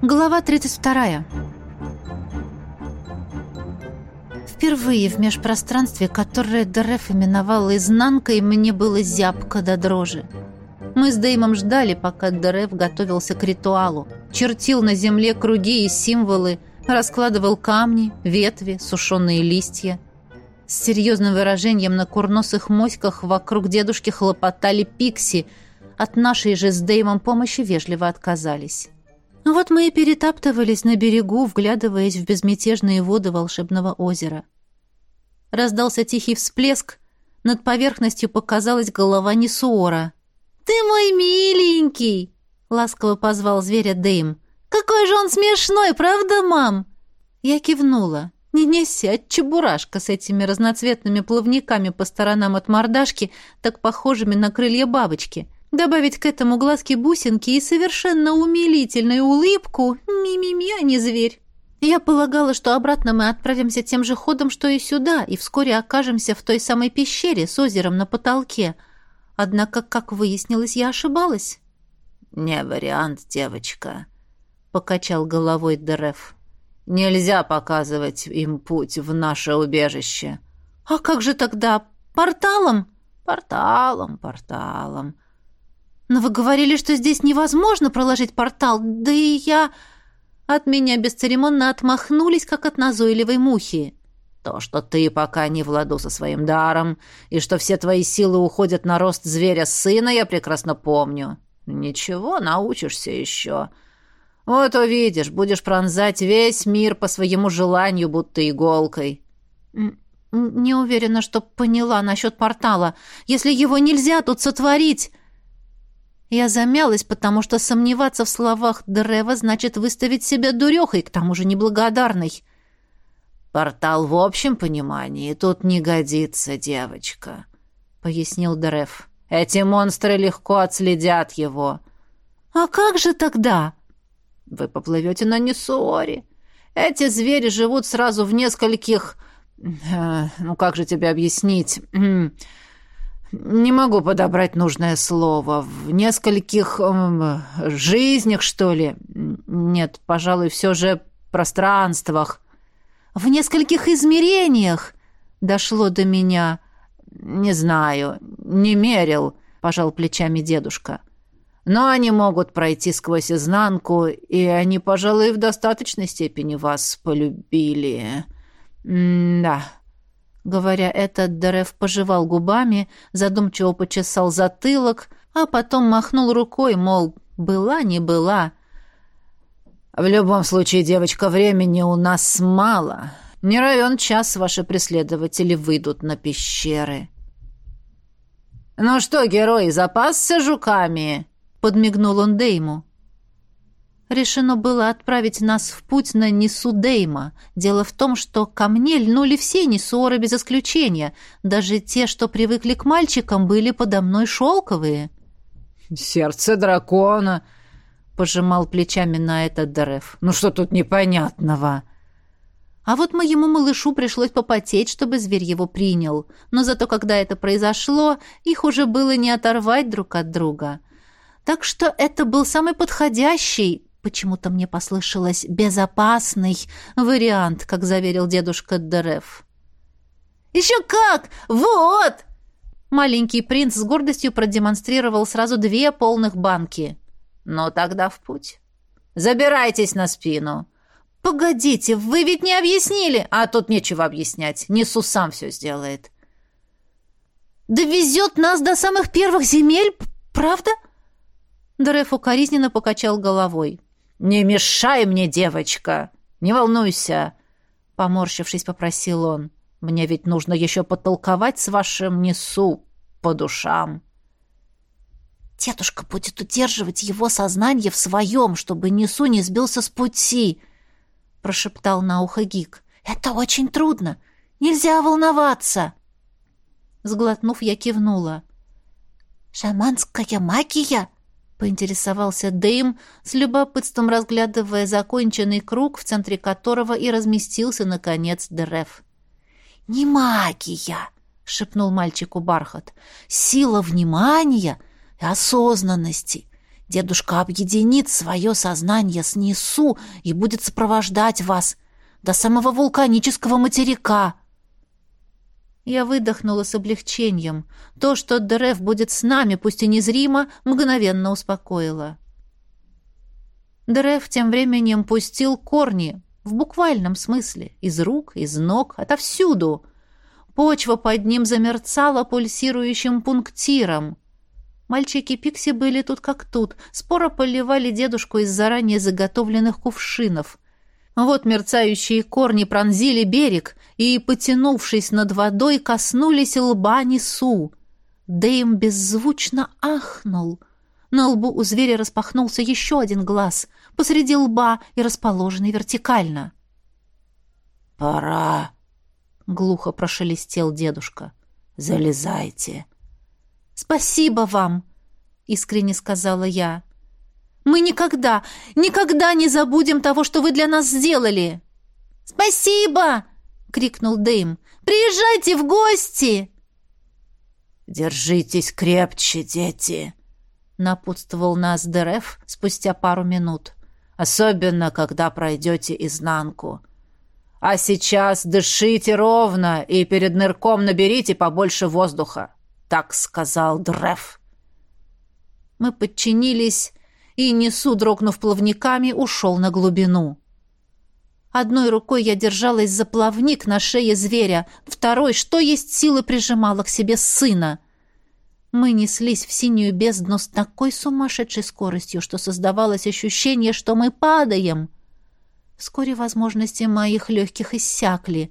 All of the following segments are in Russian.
Глава 32. Впервые в межпространстве, которое ДРФ именовала изнанкой, мне было зябко до дрожи. Мы с Деймом ждали, пока ДРФ готовился к ритуалу. Чертил на земле круги и символы, раскладывал камни, ветви, сушеные листья. С серьезным выражением на курносых моськах вокруг дедушки хлопотали пикси. От нашей же с Деймом помощи вежливо отказались. Вот мы и перетаптывались на берегу, вглядываясь в безмятежные воды волшебного озера. Раздался тихий всплеск. Над поверхностью показалась голова Несуора. «Ты мой миленький!» — ласково позвал зверя Дэйм. «Какой же он смешной, правда, мам?» Я кивнула. «Не неся, чебурашка с этими разноцветными плавниками по сторонам от мордашки, так похожими на крылья бабочки». Добавить к этому глазки-бусинки и совершенно умилительную улыбку «Ми-ми-ми, а не зверь». Я полагала, что обратно мы отправимся тем же ходом, что и сюда, и вскоре окажемся в той самой пещере с озером на потолке. Однако, как выяснилось, я ошибалась. «Не вариант, девочка», — покачал головой Дереф. «Нельзя показывать им путь в наше убежище». «А как же тогда? Порталом?» «Порталом, порталом», «Но вы говорили, что здесь невозможно проложить портал, да и я...» От меня бесцеремонно отмахнулись, как от назойливой мухи. «То, что ты пока не в ладу со своим даром, и что все твои силы уходят на рост зверя-сына, я прекрасно помню. Ничего, научишься еще. Вот увидишь, будешь пронзать весь мир по своему желанию, будто иголкой». «Не уверена, что поняла насчет портала. Если его нельзя тут сотворить...» Я замялась, потому что сомневаться в словах Древа значит выставить себя дурехой, к тому же неблагодарной. «Портал в общем понимании тут не годится, девочка», — пояснил Древ. «Эти монстры легко отследят его». «А как же тогда?» «Вы поплывете на Несуоре. Эти звери живут сразу в нескольких... Э, ну, как же тебе объяснить?» Не могу подобрать нужное слово. В нескольких э, жизнях, что ли? Нет, пожалуй, все же пространствах. В нескольких измерениях дошло до меня. Не знаю, не мерил, пожал плечами дедушка. Но они могут пройти сквозь изнанку, и они, пожалуй, в достаточной степени вас полюбили. М да. Говоря это, Дерев пожевал губами, задумчиво почесал затылок, а потом махнул рукой, мол, была не была. «В любом случае, девочка, времени у нас мало. Не равен час ваши преследователи выйдут на пещеры». «Ну что, герой, запасся жуками?» — подмигнул он Дейму решено было отправить нас в путь на Несудейма. Дело в том, что ко мне льнули все Несуоры без исключения. Даже те, что привыкли к мальчикам, были подо мной шелковые. «Сердце дракона!» — пожимал плечами на этот Дереф. «Ну что тут непонятного?» А вот моему малышу пришлось попотеть, чтобы зверь его принял. Но зато, когда это произошло, их уже было не оторвать друг от друга. Так что это был самый подходящий, Почему-то мне послышалось «безопасный» вариант, как заверил дедушка Дереф. «Еще как! Вот!» Маленький принц с гордостью продемонстрировал сразу две полных банки. «Ну тогда в путь. Забирайтесь на спину». «Погодите, вы ведь не объяснили!» «А тут нечего объяснять. Несу сам все сделает». «Довезет нас до самых первых земель, правда?» Дреф укоризненно покачал головой. «Не мешай мне, девочка! Не волнуйся!» Поморщившись, попросил он. «Мне ведь нужно еще потолковать с вашим несу по душам». «Дедушка будет удерживать его сознание в своем, чтобы несу не сбился с пути», — прошептал на ухо Гик. «Это очень трудно. Нельзя волноваться». Сглотнув, я кивнула. «Шаманская магия?» Поинтересовался Дэйм, с любопытством разглядывая законченный круг, в центре которого и разместился, наконец, Дреф. «Не магия!» — шепнул мальчику Бархат. «Сила внимания и осознанности. Дедушка объединит свое сознание с Несу и будет сопровождать вас до самого вулканического материка. Я выдохнула с облегчением. То, что Дерев будет с нами, пусть и незримо, мгновенно успокоило. Дерев тем временем пустил корни, в буквальном смысле, из рук, из ног, отовсюду. Почва под ним замерцала пульсирующим пунктиром. Мальчики Пикси были тут как тут, споро поливали дедушку из заранее заготовленных кувшинов — вот мерцающие корни пронзили берег и, потянувшись над водой, коснулись лба Несу. Дэйм беззвучно ахнул. На лбу у зверя распахнулся еще один глаз, посреди лба и расположенный вертикально. «Пора!» — глухо прошелестел дедушка. «Залезайте!» «Спасибо вам!» — искренне сказала я. Мы никогда, никогда не забудем того, что вы для нас сделали!» «Спасибо!» — крикнул Дэйм. «Приезжайте в гости!» «Держитесь крепче, дети!» — напутствовал нас Дереф спустя пару минут. «Особенно, когда пройдете изнанку. А сейчас дышите ровно и перед нырком наберите побольше воздуха!» — так сказал Дреф. Мы подчинились и, несу, дрогнув плавниками, ушел на глубину. Одной рукой я держалась за плавник на шее зверя, второй, что есть силы, прижимала к себе сына. Мы неслись в синюю бездну с такой сумасшедшей скоростью, что создавалось ощущение, что мы падаем. Вскоре возможности моих легких иссякли.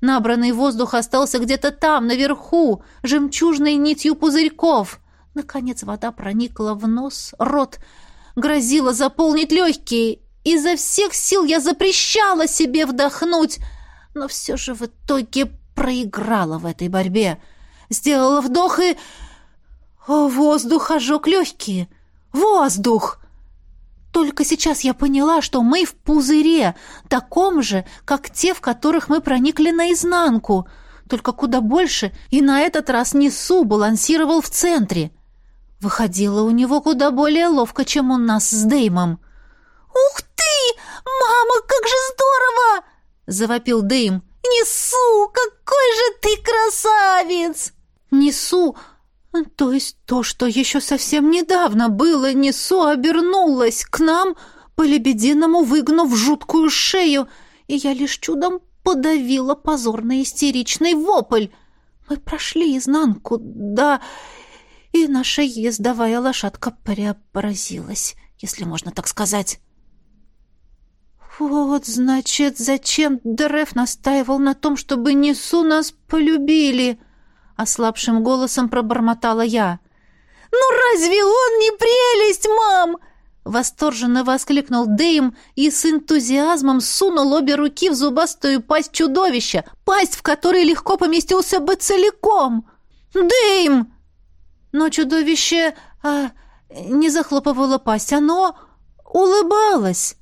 Набранный воздух остался где-то там, наверху, жемчужной нитью пузырьков. Наконец вода проникла в нос, рот — грозила заполнить легкие. Изо всех сил я запрещала себе вдохнуть, но все же в итоге проиграла в этой борьбе. Сделала вдох и... О, воздух ожег легкие. Воздух! Только сейчас я поняла, что мы в пузыре, таком же, как те, в которых мы проникли наизнанку, только куда больше, и на этот раз Несу балансировал в центре — Выходило у него куда более ловко, чем у нас с Деймом. «Ух ты! Мама, как же здорово!» — завопил Дейм. «Несу! Какой же ты красавец!» «Несу!» То есть то, что еще совсем недавно было, несу, обернулась к нам, по-лебединому выгнув жуткую шею, и я лишь чудом подавила позорный истеричный вопль. Мы прошли изнанку, да, и наша ездовая лошадка преобразилась, если можно так сказать. «Вот, значит, зачем Дреф настаивал на том, чтобы Несу нас полюбили?» — ослабшим голосом пробормотала я. «Ну разве он не прелесть, мам?» Восторженно воскликнул Дэйм и с энтузиазмом сунул обе руки в зубастую пасть чудовища, пасть, в которой легко поместился бы целиком. «Дэйм!» Но чудовище а, не захлопывало пасть, оно улыбалось.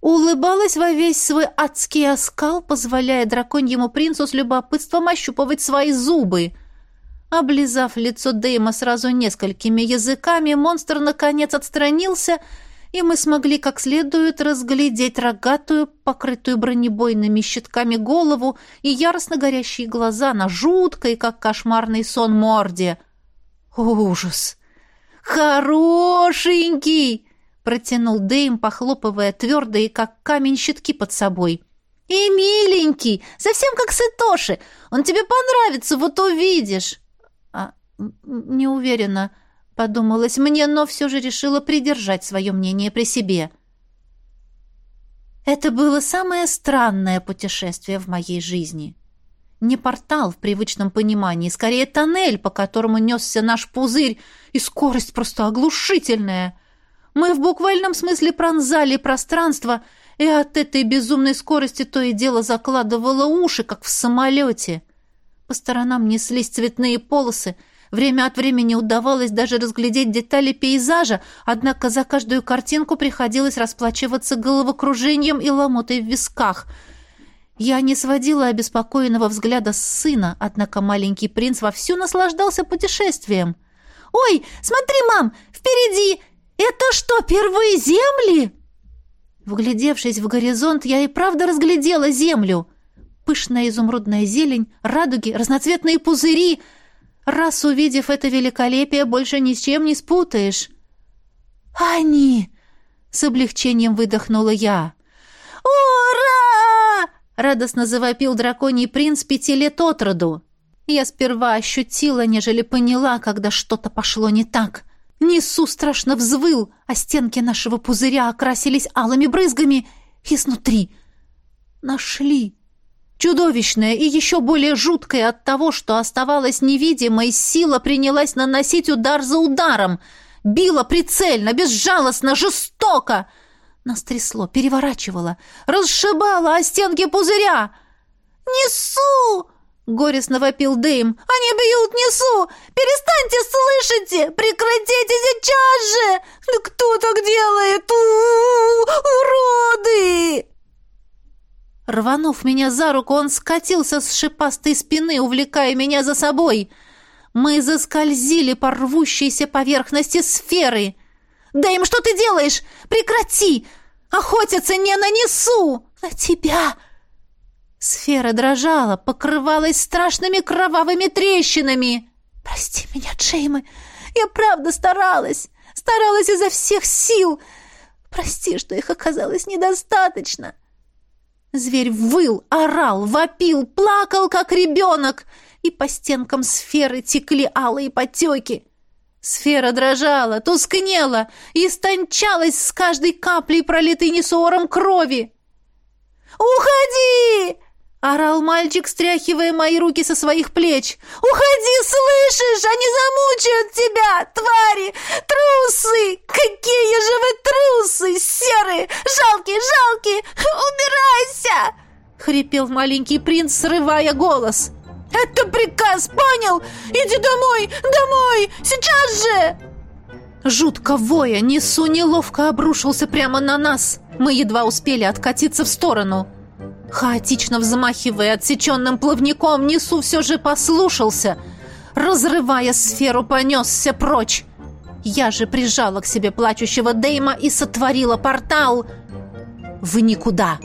Улыбалось во весь свой адский оскал, позволяя драконьему принцу с любопытством ощупывать свои зубы. Облизав лицо Дейма сразу несколькими языками, монстр наконец отстранился, и мы смогли как следует разглядеть рогатую, покрытую бронебойными щитками голову и яростно горящие глаза на жуткой, как кошмарный сон, морде. Ужас! Хорошенький! Протянул Дэйм, похлопывая твердые, как камень, щитки под собой. И миленький, совсем как Сытоши. Он тебе понравится, вот увидишь. А, не уверена, подумалось мне, но все же решила придержать свое мнение при себе. Это было самое странное путешествие в моей жизни. Не портал в привычном понимании, скорее тоннель, по которому несся наш пузырь, и скорость просто оглушительная. Мы в буквальном смысле пронзали пространство, и от этой безумной скорости то и дело закладывало уши, как в самолете. По сторонам неслись цветные полосы, Время от времени удавалось даже разглядеть детали пейзажа, однако за каждую картинку приходилось расплачиваться головокружением и ломотой в висках — я не сводила обеспокоенного взгляда с сына, однако маленький принц вовсю наслаждался путешествием. «Ой, смотри, мам, впереди! Это что, первые земли?» Вглядевшись в горизонт, я и правда разглядела землю. Пышная изумрудная зелень, радуги, разноцветные пузыри. Раз увидев это великолепие, больше ни с чем не спутаешь. «Они!» — с облегчением выдохнула я. Радостно завопил драконий принц пяти лет от роду. Я сперва ощутила, нежели поняла, когда что-то пошло не так. Несу страшно взвыл, а стенки нашего пузыря окрасились алыми брызгами изнутри. Нашли. Чудовищная и еще более жуткая от того, что оставалась невидимой, сила принялась наносить удар за ударом. Била прицельно, безжалостно, жестоко. Нас трясло, переворачивало, расшибало о стенки пузыря. «Несу!» Горестно вопил Дэйм. «Они бьют, несу! Перестаньте, слышите! Прекратите сейчас же! Да кто так делает? У -у -у, уроды!» Рванув меня за руку, он скатился с шипастой спины, увлекая меня за собой. Мы заскользили по рвущейся поверхности сферы. «Дэйм, что ты делаешь? Прекрати! Охотиться не нанесу! На тебя!» Сфера дрожала, покрывалась страшными кровавыми трещинами. «Прости меня, Джеймы, я правда старалась, старалась изо всех сил. Прости, что их оказалось недостаточно». Зверь выл, орал, вопил, плакал, как ребенок, и по стенкам сферы текли алые потеки. Сфера дрожала, тускнела и истончалась с каждой каплей, пролитой несором крови. «Уходи!» Орал мальчик, стряхивая мои руки со своих плеч. «Уходи, слышишь? Они замучают тебя, твари! Трусы! Какие же вы трусы! Серые! Жалкие, жалкие! Убирайся!» Хрипел маленький принц, срывая голос. «Это приказ, понял? Иди домой! Домой! Сейчас же!» Жутко воя, несу неловко обрушился прямо на нас. Мы едва успели откатиться в сторону. Хаотично взмахивая отсеченным плавником, несу все же послушался. Разрывая сферу, понесся прочь. Я же прижала к себе плачущего Дейма и сотворила портал в никуда.